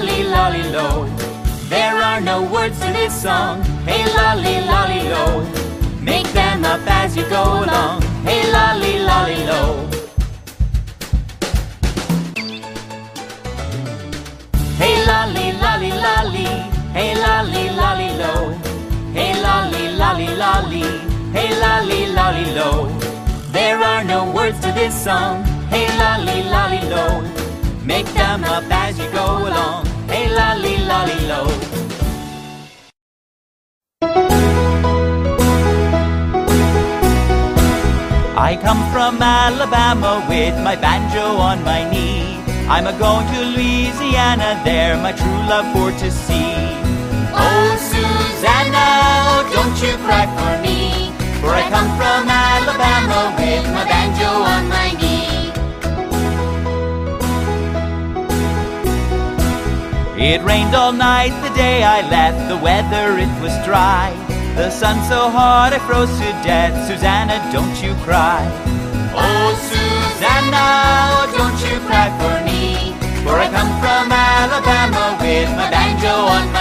lolly, lolly, lo. There are no words to this song. Hey, lolly, lolly, lo. Make them up as you go along. Hey, lolly, lolly, lo. Hey, lolly, lolly, lolly. Hey, lolly, lolly, lo. Hey, lolly, lolly, lolly. Hey, lolly, lolly, lo. There are no words to this song. Hey, lolly, lolly, lo. Make them up as you go along. Lolly, lolly, lo. I come from Alabama with my banjo on my knee. I'm a going to Louisiana, there my true love for to see. Oh, Susanna, don't you cry for me, It rained all night the day I left, the weather it was dry. The sun so hot, I froze to death. Susanna, don't you cry. Oh, Susanna, oh, don't you cry for me. For I come from Alabama with my banjo on my